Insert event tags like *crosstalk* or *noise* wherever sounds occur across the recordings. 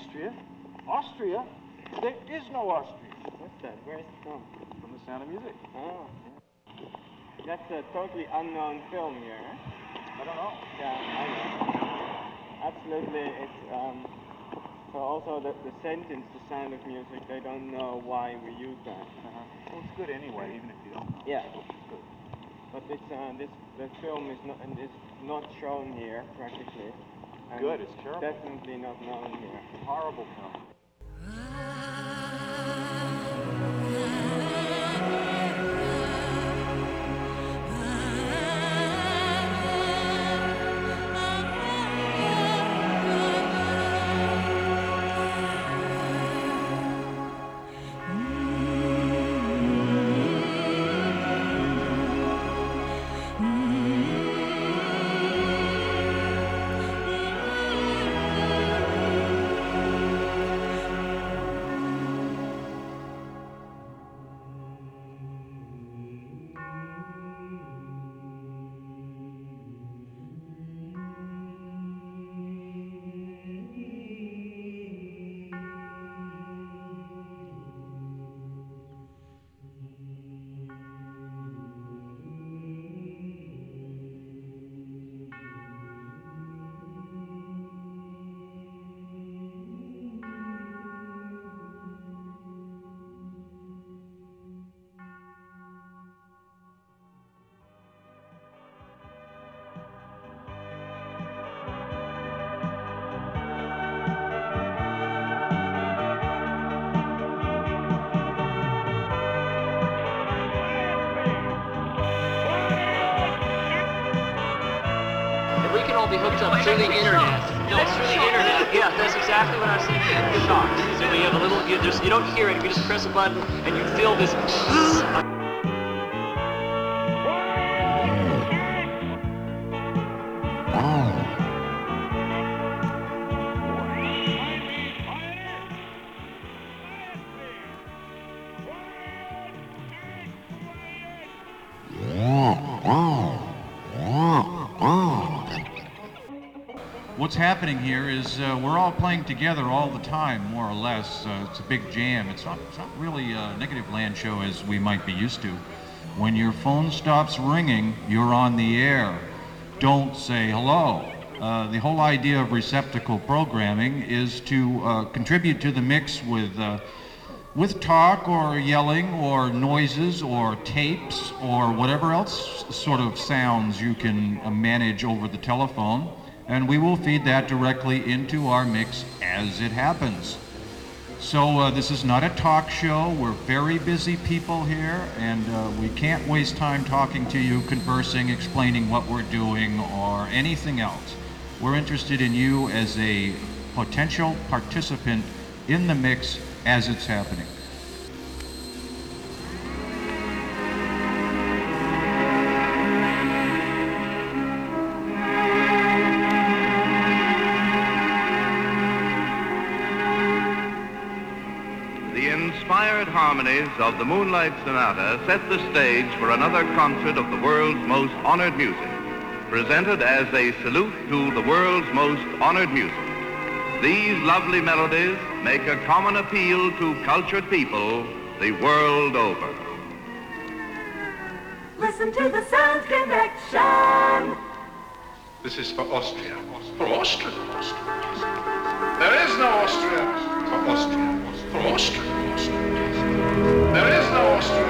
Austria? Austria? There is no Austria. What's that? Where's it from? From the sound of music. Oh. Yeah. That's a totally unknown film here, huh? I don't know. Yeah, I know. Absolutely, it's um. So also the, the sentence, the sound of music, they don't know why we use that. Uh-huh. Well, it's good anyway, even if you don't know. Yeah. It's good. But it's uh, this the film is not and is not shown here practically. And Good, it's terrible. Definitely not known here. Horrible film. Ah. All be hooked up through the internet. No, through the internet. Yeah, that's exactly what I was thinking. Shocked. So we have a little, you just, you don't hear it. You just press a button and you feel this. Happening here is uh, we're all playing together all the time, more or less. Uh, it's a big jam. It's not, it's not really a Negativland show as we might be used to. When your phone stops ringing, you're on the air. Don't say hello. Uh, the whole idea of receptacle programming is to uh, contribute to the mix with uh, with talk or yelling or noises or tapes or whatever else sort of sounds you can uh, manage over the telephone, and we will feed that directly into our mix as it happens. So uh, this is not a talk show. We're very busy people here, and uh, we can't waste time talking to you, conversing, explaining what we're doing, or anything else. We're interested in you as a potential participant in the mix as it's happening. Harmonies of the Moonlight Sonata set the stage for another concert of the world's most honored music, presented as a salute to the world's most honored music. These lovely melodies make a common appeal to cultured people the world over. Listen to the sound connection. This is for Austria. For Austria. There is no Austria. For Austria. For Austria. There is no Austria.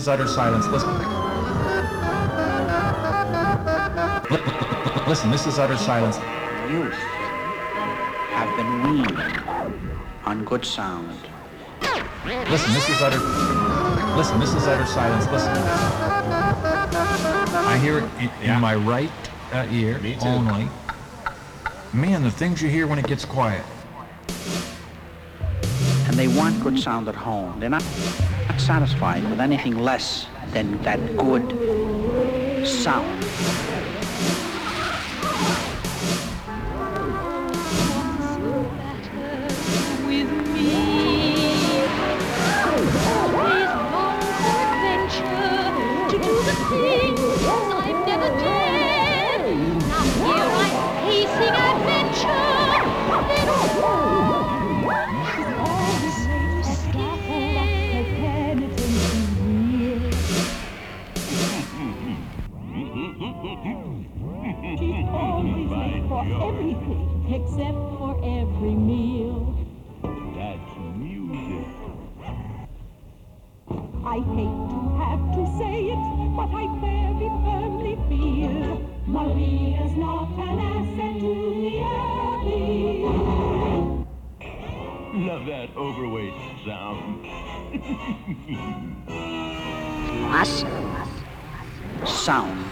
is utter silence. Listen. Listen, this is utter silence. Youth have been weaned on good sound. Listen, this is utter. Listen, this is utter silence. Listen. I hear it in, yeah. my right uh, ear Me too. only. Man, the things you hear when it gets quiet. And they want good sound at home. They're not satisfied with anything less than that good sound. Nossa. Sound.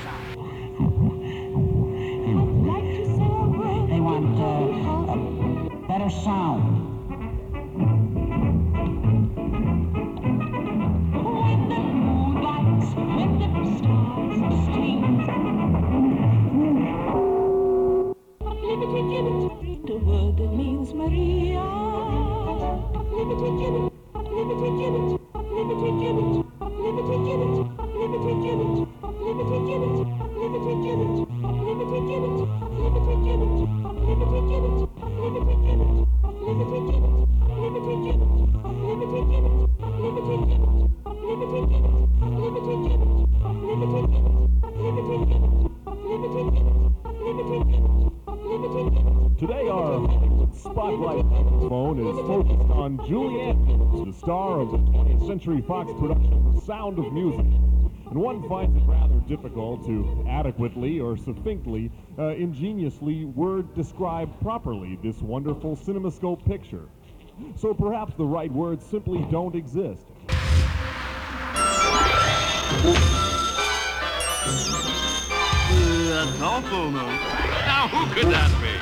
Century Fox production, The Sound of Music. And one finds it rather difficult to adequately or succinctly, uh, ingeniously word describe properly this wonderful cinemascope picture. So perhaps the right words simply don't exist. That's awful, though. Now, who could that be?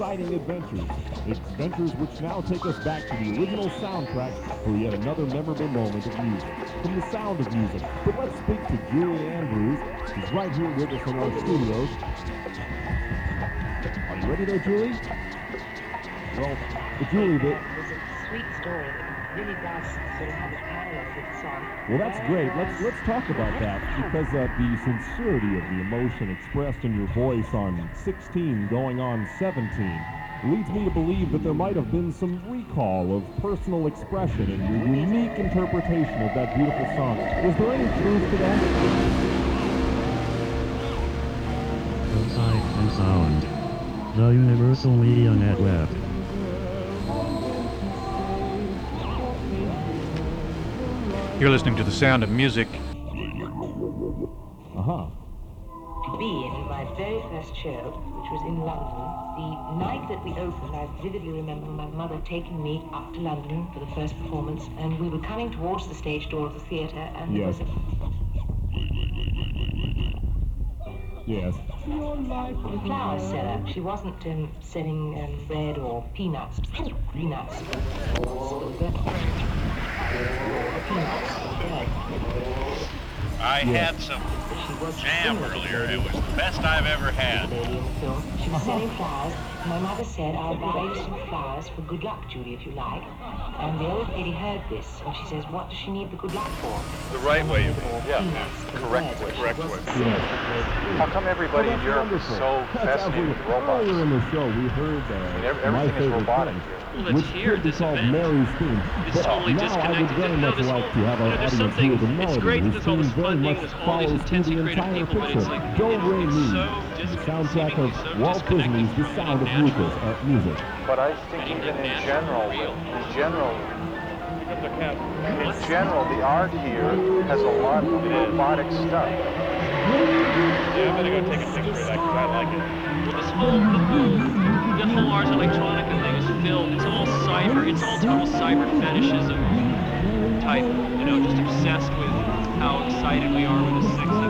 Exciting adventures. Adventures which now take us back to the original soundtrack for yet another memorable moment of music. From the sound of music. But let's speak to Julie Andrews. She's right here with us in our studios. Are you ready there, Julie? Well, Julie, the, There's a sweet story that really does sort of have a parallel with the song. Well, that's great. Let's let's talk about that because uh, the sincerity of the emotion expressed in your voice on 16 going on 17 leads me to believe that there might have been some recall of personal expression in your unique interpretation of that beautiful song. Is there any truth to that? Sight and sound. The Universal Media Network. You're listening to the sound of music. Uh-huh. To be in my very first show, which was in London, the night that we opened, I vividly remember my mother taking me up to London for the first performance, and we were coming towards the stage door of the theatre, and there Yes. was a Yes. The flower seller. She wasn't um, selling um, bread or peanuts. Peanuts. I had some jam earlier. It was the best I've ever had. She was selling flowers. My mother said, I'll buy you some flowers for good luck, Judy, if you like. And the old lady heard this, and she says, what does she need the good luck for? The right way, you mean? Yeah. Correct way. Correct way. How come everybody in Europe is so fascinated with robots? Earlier in the show, we heard uh, mean, ev- my everything is favorite robotic thing, here. Well, it's which here could at this called event. Mary's theme. It's but totally now I would disconnected. very No, much this like whole- to have our you know, there's audience something- hear the it's melody, great that which there's all this very funding, much there's all these through intensely the creative entire people, but picture. it's like, Do you know, Re it's so the soundtrack of Walt Disney's The Sound of Lucas, uh, music. But I think even in general, in general, in general, the art here has a lot of robotic stuff. Yeah, I'm gonna go take a picture of that because I like it. Well, this whole, the whole, the whole Ars Electronica thing is filled. It's all cyber. It's all total cyber fetishism type. You know, just obsessed with how excited we are with this sexy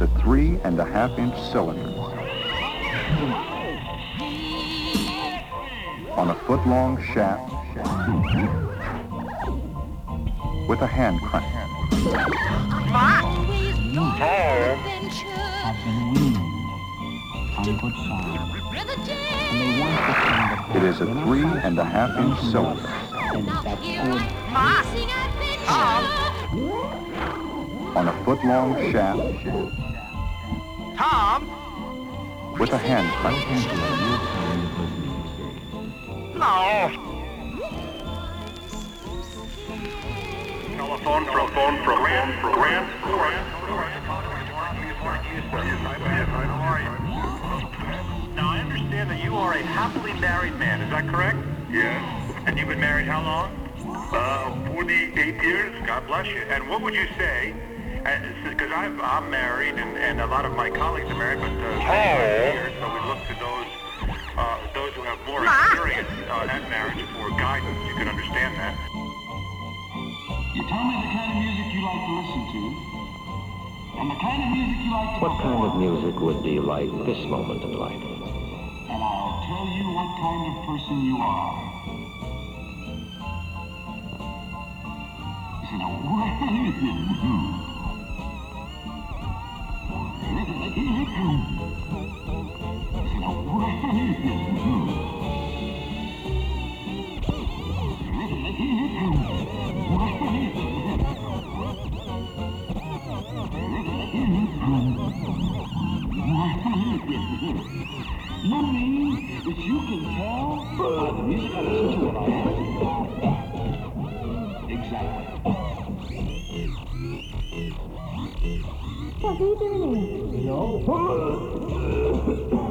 is a three and a half inch cylinder. On a foot long shaft. With a hand crank. It is a three and a half inch cylinder on a foot long shaft Tom? with a hand crank. No. Telephone for a phone for Grant, for Grant, for Now, I understand that you are a happily married man, is that correct? Yes. And you've been married how long? Uh, 48 years. God bless you. And what would you say, because I'm, I'm married and, and a lot of my colleagues are married, but uh, many years, so we look to those uh, those who have more experience uh, at marriage for guidance. You can understand that. You tell me the kind of music you like to listen to, and the kind of music you like to What kind of music would be like this moment in life? and I'll tell you what kind of person you are. He said, "Oh, You mean that you can tell by the music I listen to what I am? Exactly. What are you doing? Melody.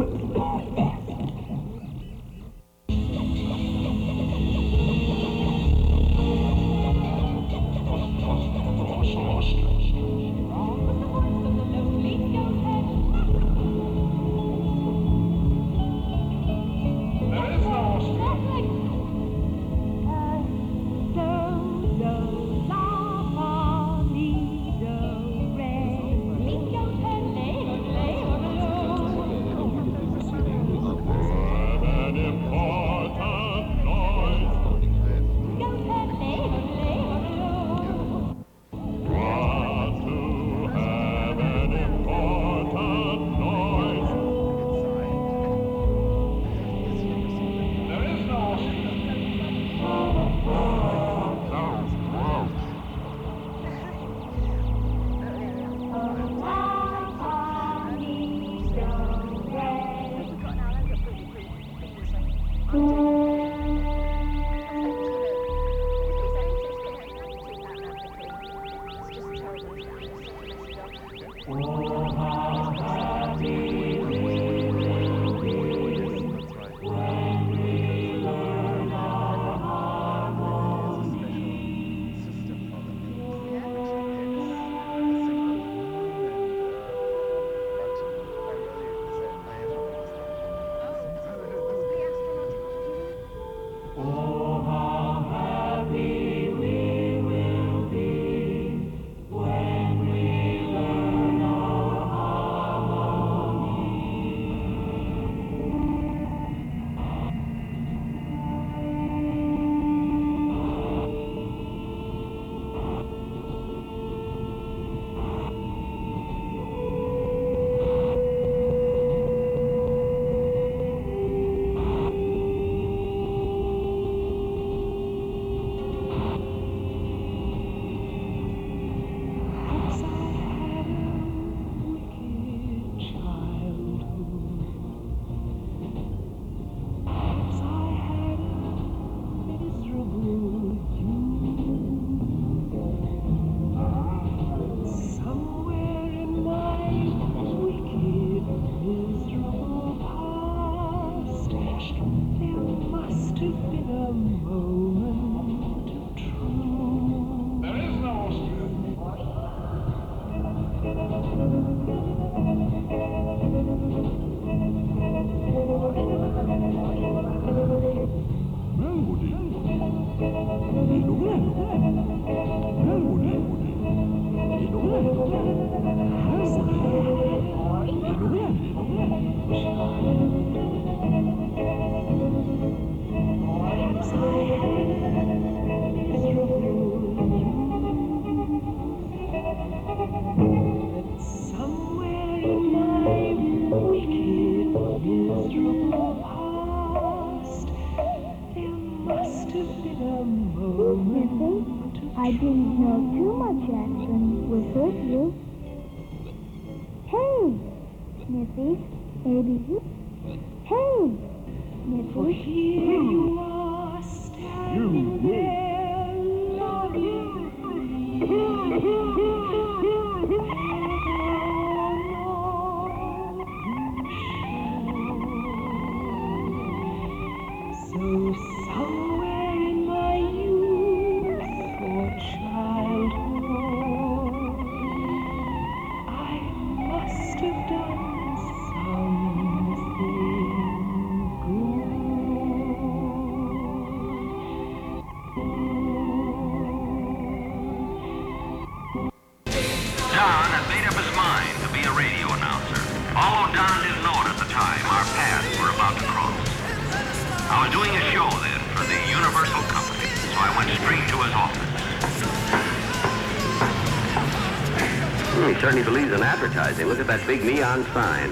Certainly believes in advertising. Look at that big neon sign.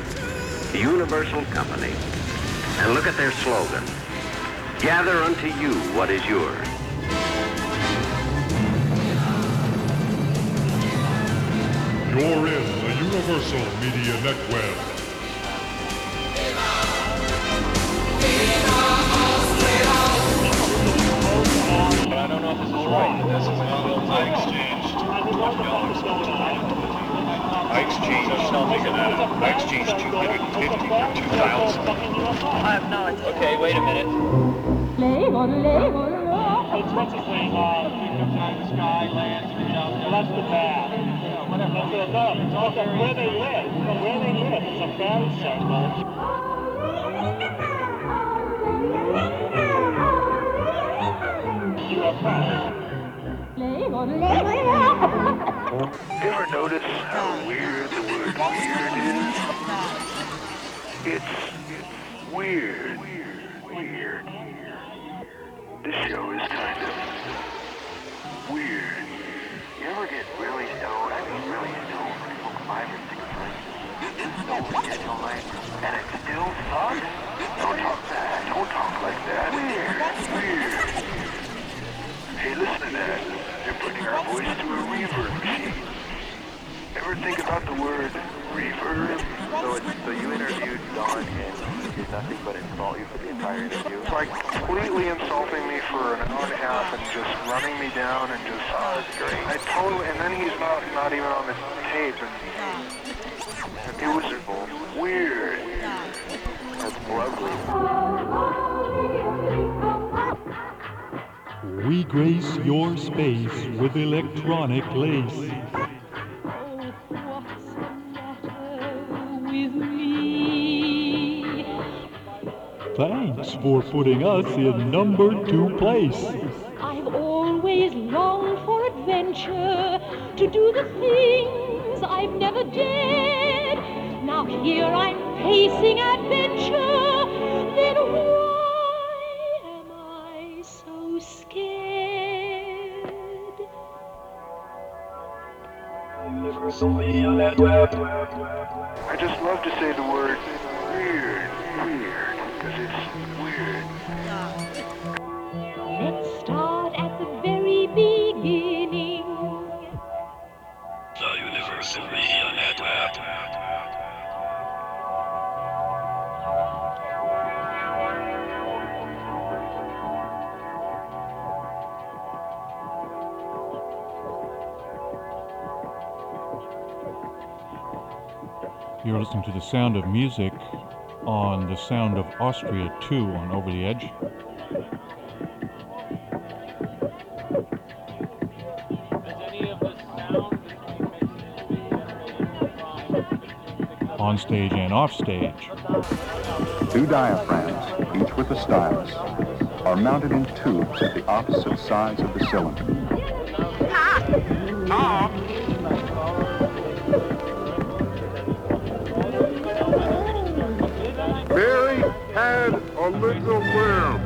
The Universal Company. And look at their slogan. Gather unto you what is yours. You're in the Universal Media Network. But I don't know if this is right. This is I exchanged. I exchanged. I exchanged 250 for 2,000. I have no idea. Okay, wait a minute. It's what's his name? Uh, sky, land, well, that's the bad. That's the, no, it's where they live. Where they live. It's a fairy circle. You are Ever notice how weird the word weird is? It's, weird. Weird. This show is kind of weird. You ever get really stoned? I mean really stoned, like smoke five or six drinks. Stoned your life, and it still sucks? Don't talk that. Don't talk like that. Weird. Weird. Hey, listen to that. They're putting our voice to reverb machine. Ever think about the word reverb? So, so you interviewed Don and he did nothing but insult you for the entire interview? It's Like completely insulting me for an hour and a half and just running me down and just, oh, it's great. I totally, and then he's not, not even on the tape and it was weird. That's lovely. We grace your space with electronic lace. with me. Thanks for putting us in number two place. I've always longed for adventure, to do the things I've never dared. Now here I'm facing adventure, listening to the sound of music on the Sound of Austria 2 on Over the Edge. On stage and off stage. Two diaphragms, each with a stylus, are mounted in tubes at the opposite sides of the cylinder. Ah! Ah! Had a little lamb.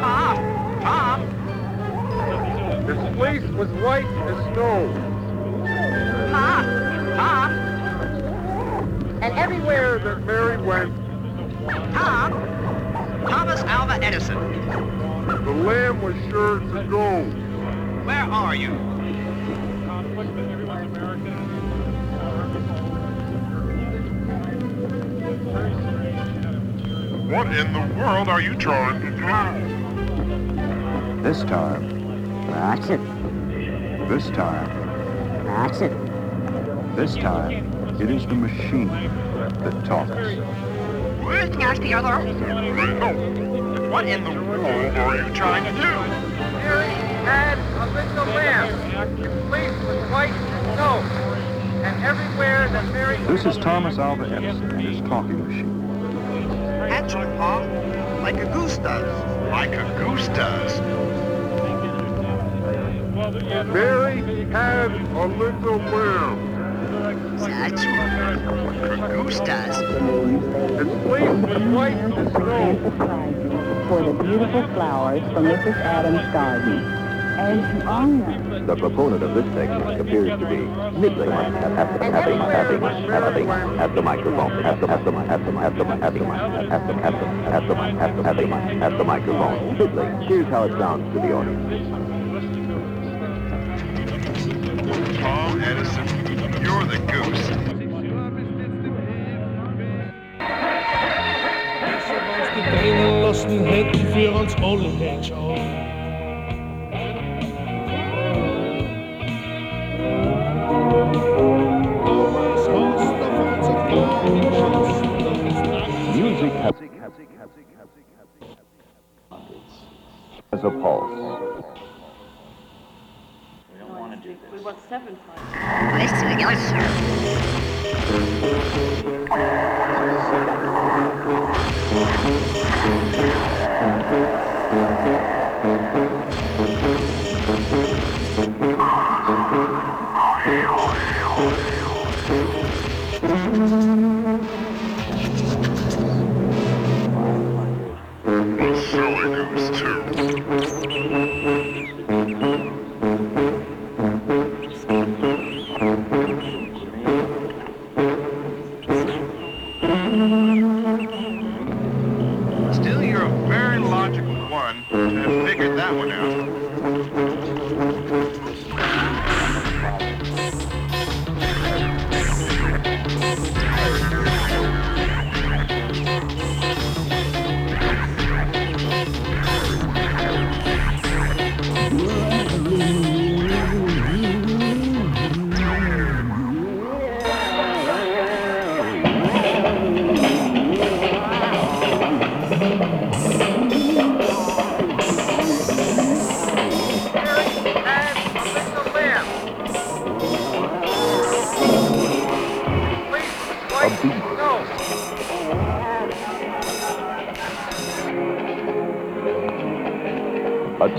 Mom! Mom! His fleece was white as snow. Mom! Mom! And everywhere that Mary went, Tom! Thomas Alva Edison. the lamb was sure to go. Where are you? What in the world are you trying to do? This time, That's it. this time, That's it. this time, it is the machine that talks. Where's the other? What in the world are you trying to do? Mary had a little lamb, complete with white snow. And everywhere that Mary... This is Thomas Alva Edison and his talking machine. Answer, huh? Like a goose does. Like a goose does. Mary had a little lamb. That's what a goose does. Complete with white snow. For the beautiful flowers from Mrs. Adams' garden. As you The proponent of this technique appears to be nibbling at, at, at, the- at, the, at, the, at, the, at the microphone, at the, at the, at the, at the, at the, at the, at the, at the, at the, at the, at the, at the microphone. Nibbling. Here's how it sounds to the audience. Tom Edison, you're the goose. de benen los nu het As a pulse. We don't want to do this. We want seven pulses. Listen, yourself.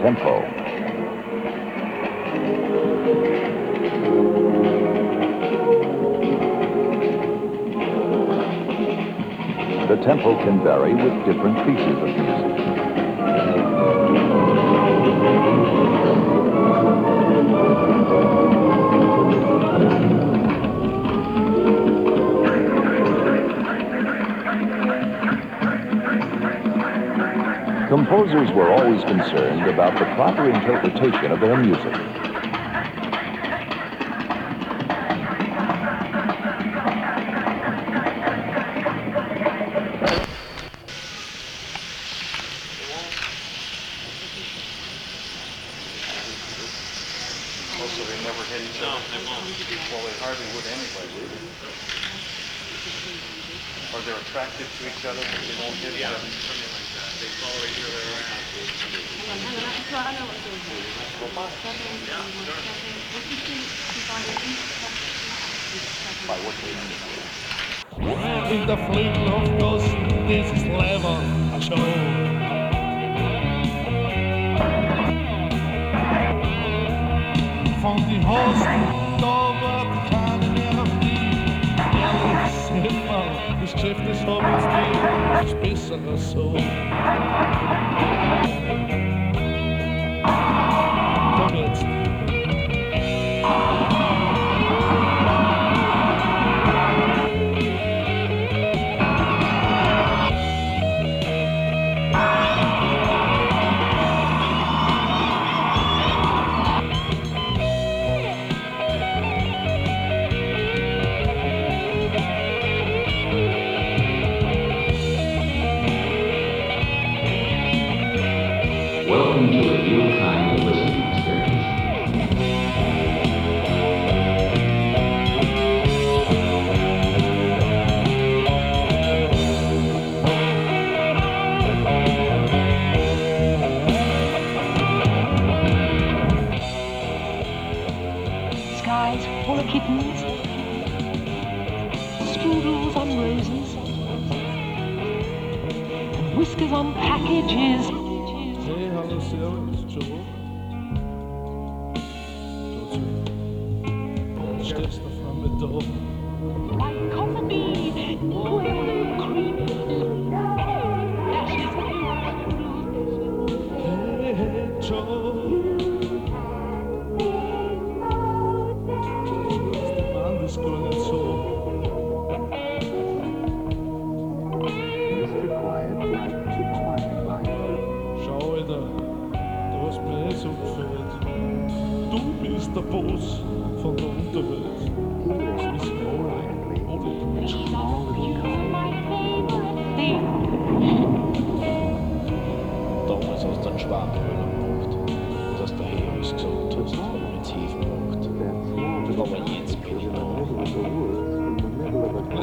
Tempo. The tempo can vary with different pieces of music. Composers were always concerned about the proper interpretation of their music.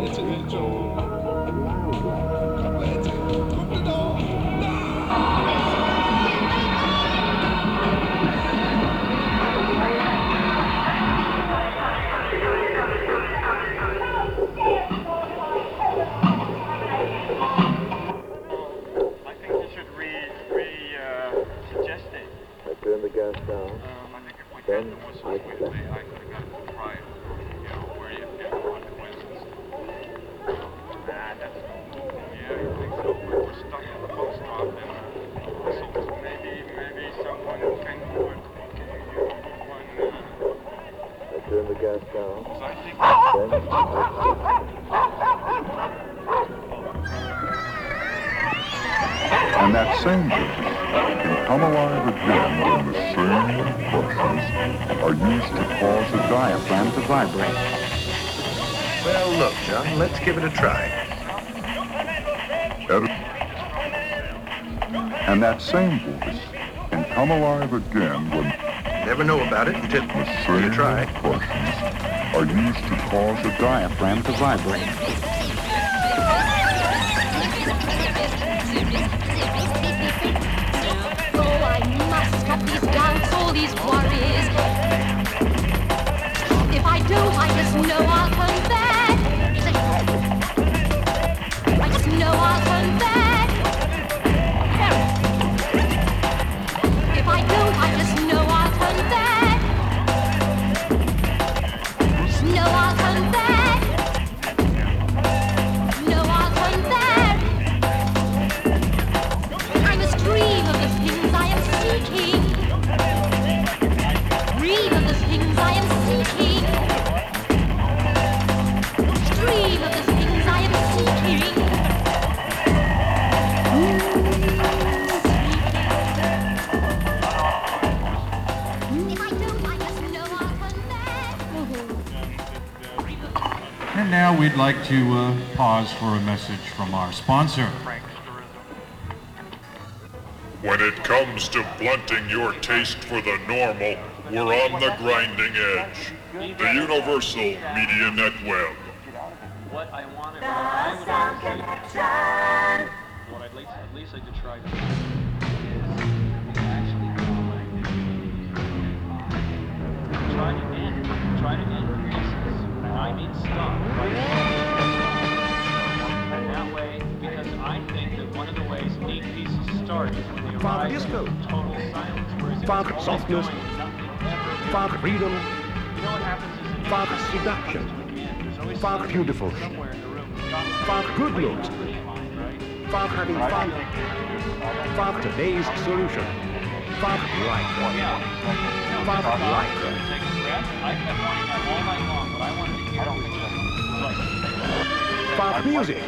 れちゃ現 vibrate. like to uh, pause for a message from our sponsor. When it comes to blunting your taste for the normal, we're on the grinding edge. The Universal Media Net Web. What I wanted, what I would at least, at least like to try to... try to end, try to end races, and I mean stop. found disco, found softness, found freedom, found seduction, found beautiful, found good looks, found having fun, found today's solution, found right. found right. found music,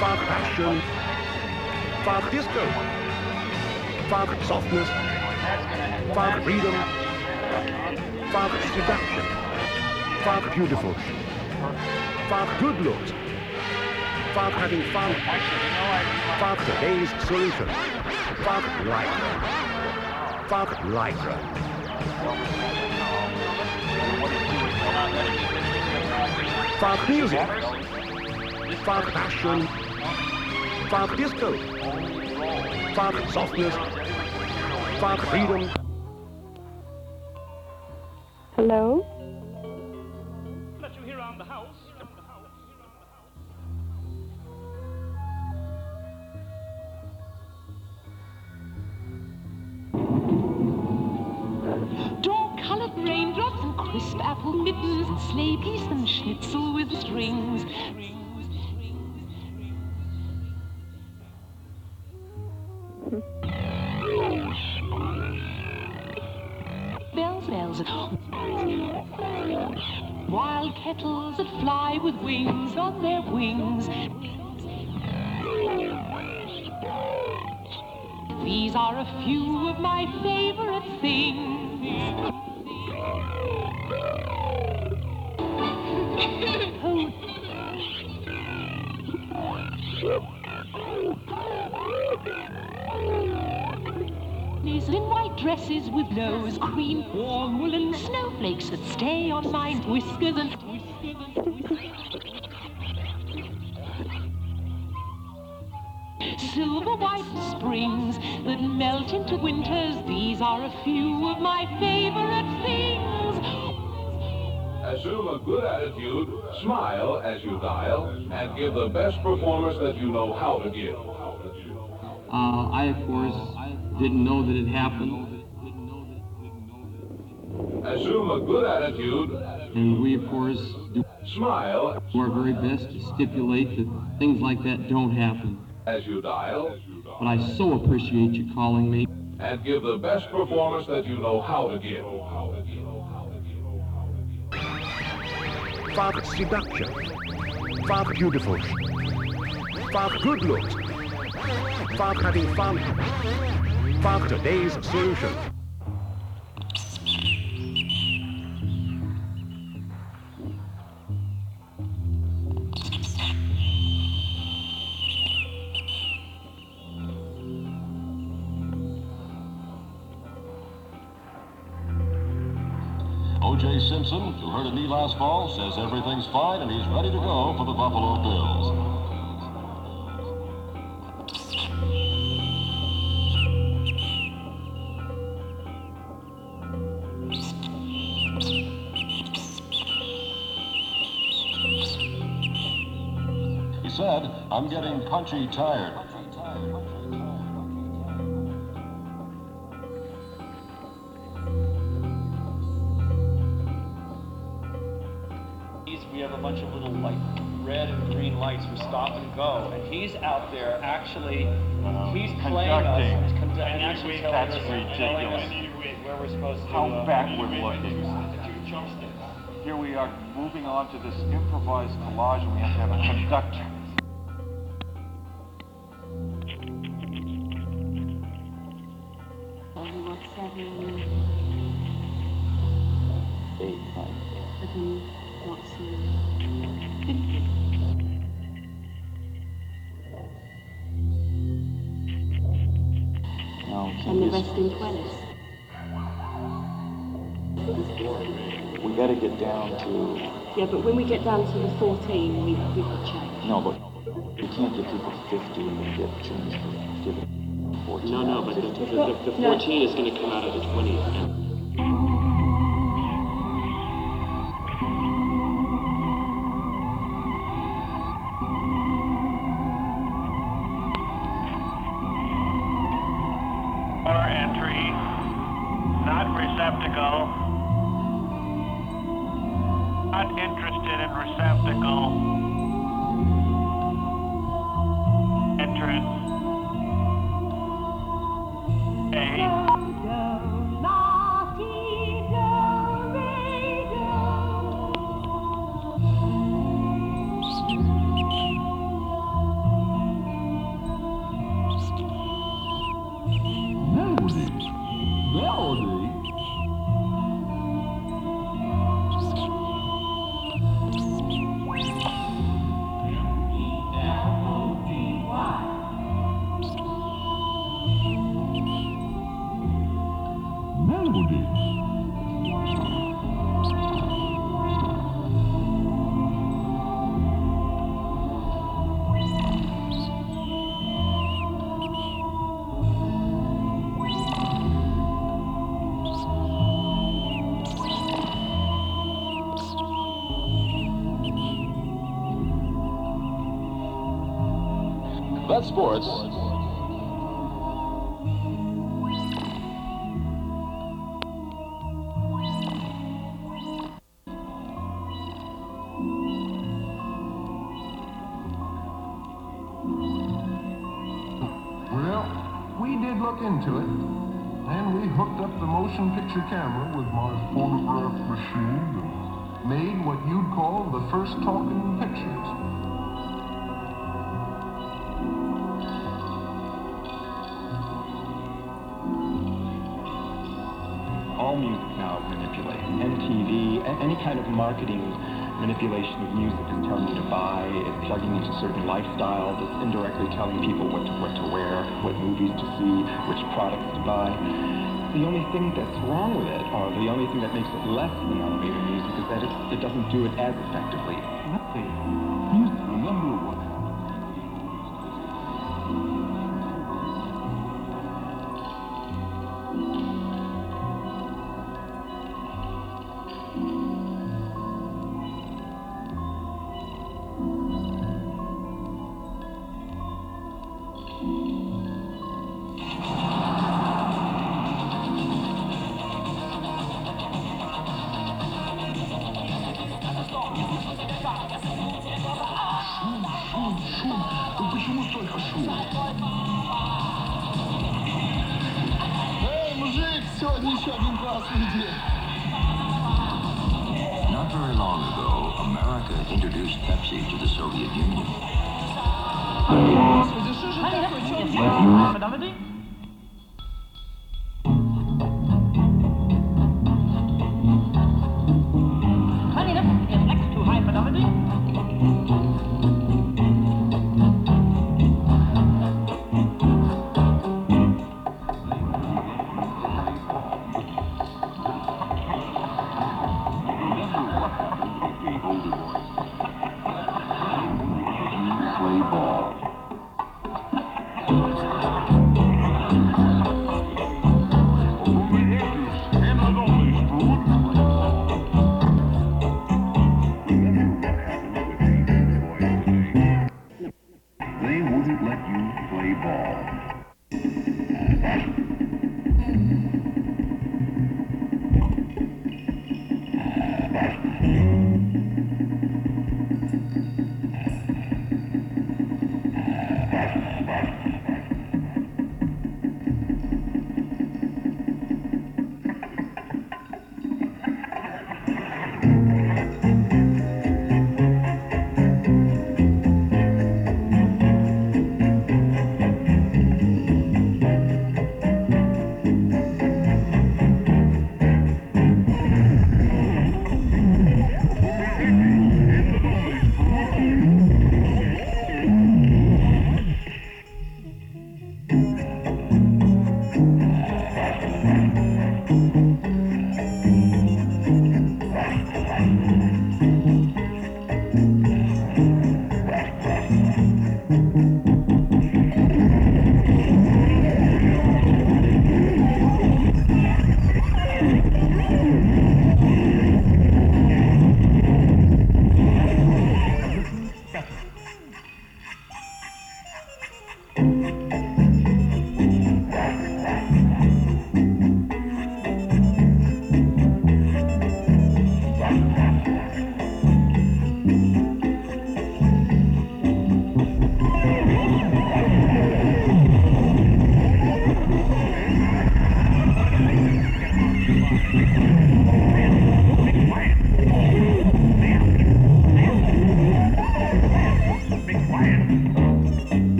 found passion, Father Disco, Father Softness, Father Freedom, Father Seduction, Father Beautiful, Father Good Looks, Father Having Fun, Father Today's Solution, Father life. Father Lycra, Father Music, Father Passion, Fuck disco. Fuck softness. Fuck freedom. Give the best performance that you know how to give. Uh, I, of course, didn't know that it happened, Assume a good attitude, and we, of course, do smile our very best to stipulate that things like that don't happen. as you dial, But I so appreciate you calling me. and give the best performance that you know how to give. Fuck seduction. Fuck beautiful. Fuck good looks. Fuck having fun. Fuck today's solution. Hurt a knee last fall, says everything's fine and he's ready to go for the Buffalo Bills. He said, I'm getting punchy tired. He's out there actually, he's playing us, conducting. condu- and actually telling That's us, telling us where we're supposed to. How uh, backward looking. Here we are moving on to this improvised collage and we have to have a conductor. 1920s. We got to get down to. Yeah, but when we get down to the 14, we, we could change. No, but we can't get people to 50 and then get change for 14. No, no, but the, the, the, the 14 no. is going to come out of the 20s. That's sports. Well, we did look into it, and we hooked up the motion picture camera with my phonograph machine and made what you'd call the first talking pictures. MTV, any kind of marketing manipulation of music is telling you to buy, it's plugging into certain lifestyles, it's indirectly telling people what to, what to wear, what movies to see, which products to buy. The only thing that's wrong with it, or the only thing that makes it less than elevator music, is that it, it doesn't do it as effectively. Nothing.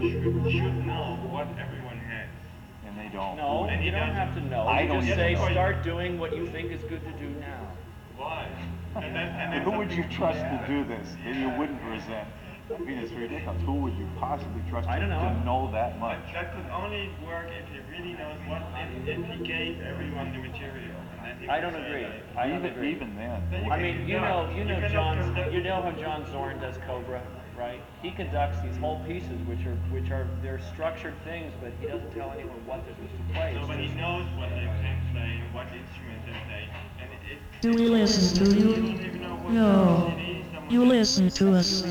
Should, should know what everyone has. And they don't. No, and you don't have to know. I You don't just say, know. start doing what you think is good to do now. Why? And then, and then Who would you trust to do this that you wouldn't resent? I mean, it's ridiculous. Who would you possibly trust I to, don't know. to know that much? That could only work if he really knows what, if, if he gave everyone the material. and then he I don't agree. I don't agree. Even then. I mean, you know, you know John, you know how John Zorn does Cobra, right? He conducts these whole pieces, which are, which are, they're structured things, but he doesn't tell anyone what they're supposed to play. No, but he knows what they can play, what instrument they play, and it, it Do we listen to you? No. You listen to us.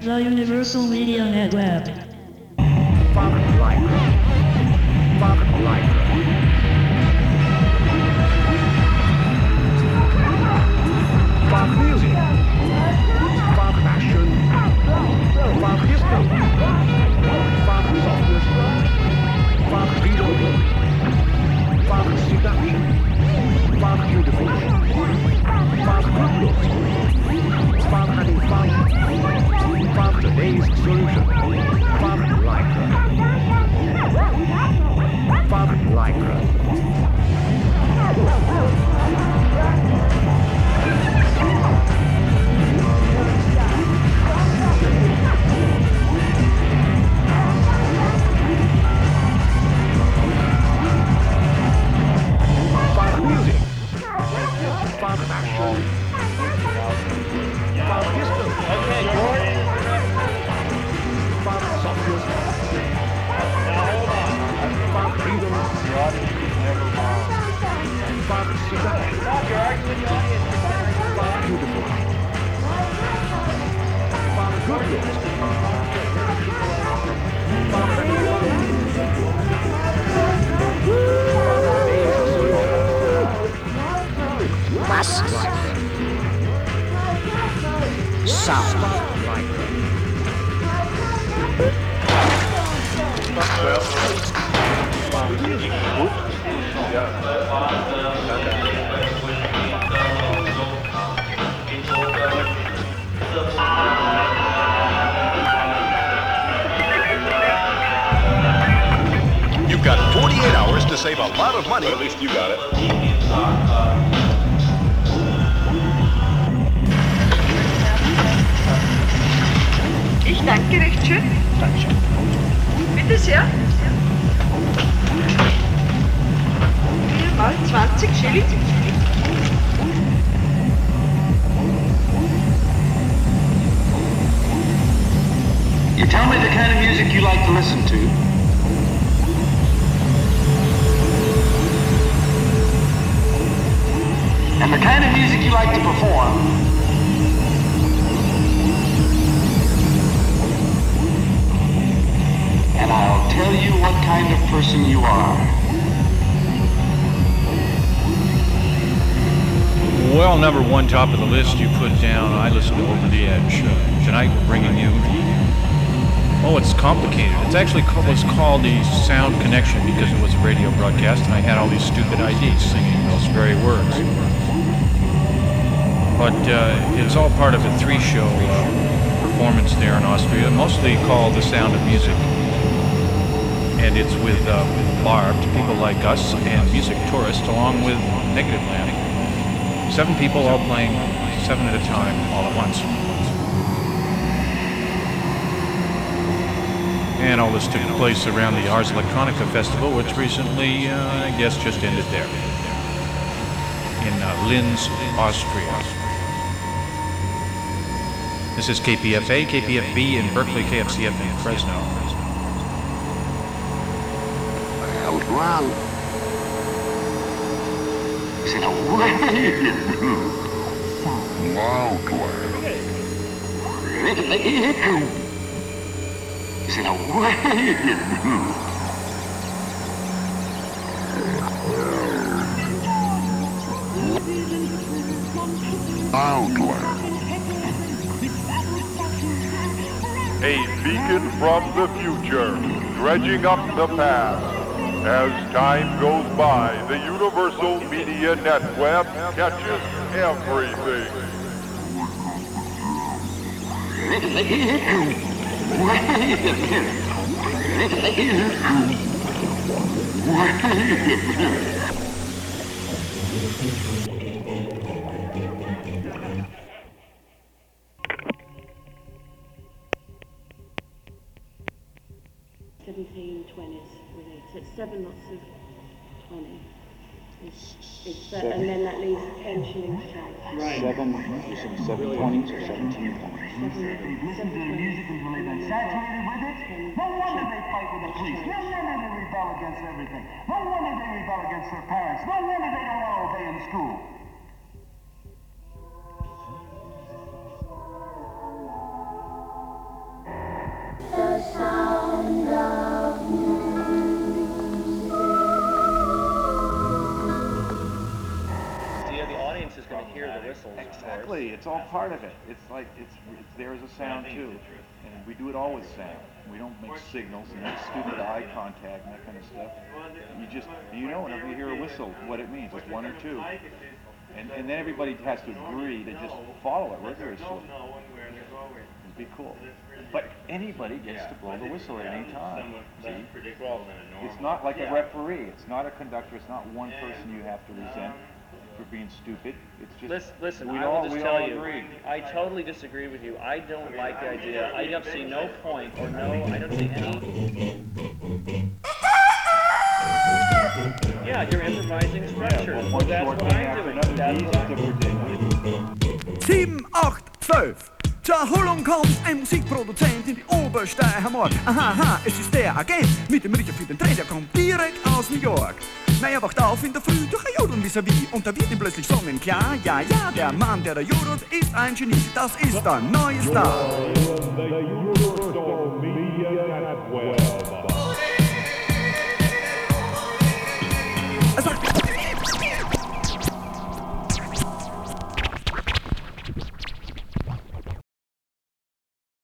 The Universal Media Network. Father Lycra. Father Lycra. Father Music. Father Disco. Father Softness. Father Freedom. Father Seduction. Father Beautiful. Father Good Looks. Father Having Fun. Father Today's Solution. Top of the list, you put down, I listen to Over the Edge. Uh, tonight we're bringing you, oh, it's complicated. It's actually called, was called the Sound Connection because it was a radio broadcast and I had all these stupid IDs singing those very words. But uh, it's all part of a three-show uh, performance there in Austria, mostly called The Sound of Music. And it's with uh, Barbed, people like us, and music tourists, along with Negative Land. Seven people all playing seven at a time, all at once. And all this took place around the Ars Electronica Festival, which recently, uh, I guess, just ended there. In uh, Linz, Austria. This is KPFA, KPFB in Berkeley, KFCF in Fresno. Well, well. Is it a way? Loudland. Is it a? Loudland. A beacon from the future, dredging up the past. As time goes by, the Universal Media Network catches everything. Seventeen *laughs* seven lots of twenty. It's, it's that, and then that leaves ten shillings change. Seven, you said seven twenties or seventeen twenties? musically related, Saturated with it? No wonder they fight with the police. No wonder they rebel against everything. No wonder they rebel against their parents. No wonder they don't want to obey in school. Part of it. It's like it's it's there as a sound too, and we do it all with sound. We don't make signals and make stupid eye contact and that kind of stuff. You just you know whenever you hear a whistle what it means. It's one or two, and and then everybody has to agree to just follow it rigorously. It'd be cool. But anybody gets to blow the whistle at any time. See? It's not like a referee. It's not a conductor. It's not one person you have to resent for being stupid. It's just Listen, listen we I all just we tell all you, agree. I totally disagree with you. I don't like the idea. I don't see no point or no, I don't see any. Yeah, you're improvising That's what I'm doing. That's what the ridiculous. 7, 8, 12. Tja, kommt ein Musikproduzent in die oberste Hammer. Aha, aha, es ist der Agent mit dem Riecher für den Trend, der kommt direkt aus New York. Na, er wacht auf in der Früh durch ein Jodeln vis-à-vis und da wird ihm plötzlich sonnenklar. Ja, ja, der Mann, der da jodelt, ist ein Genie. Das ist der neue Star.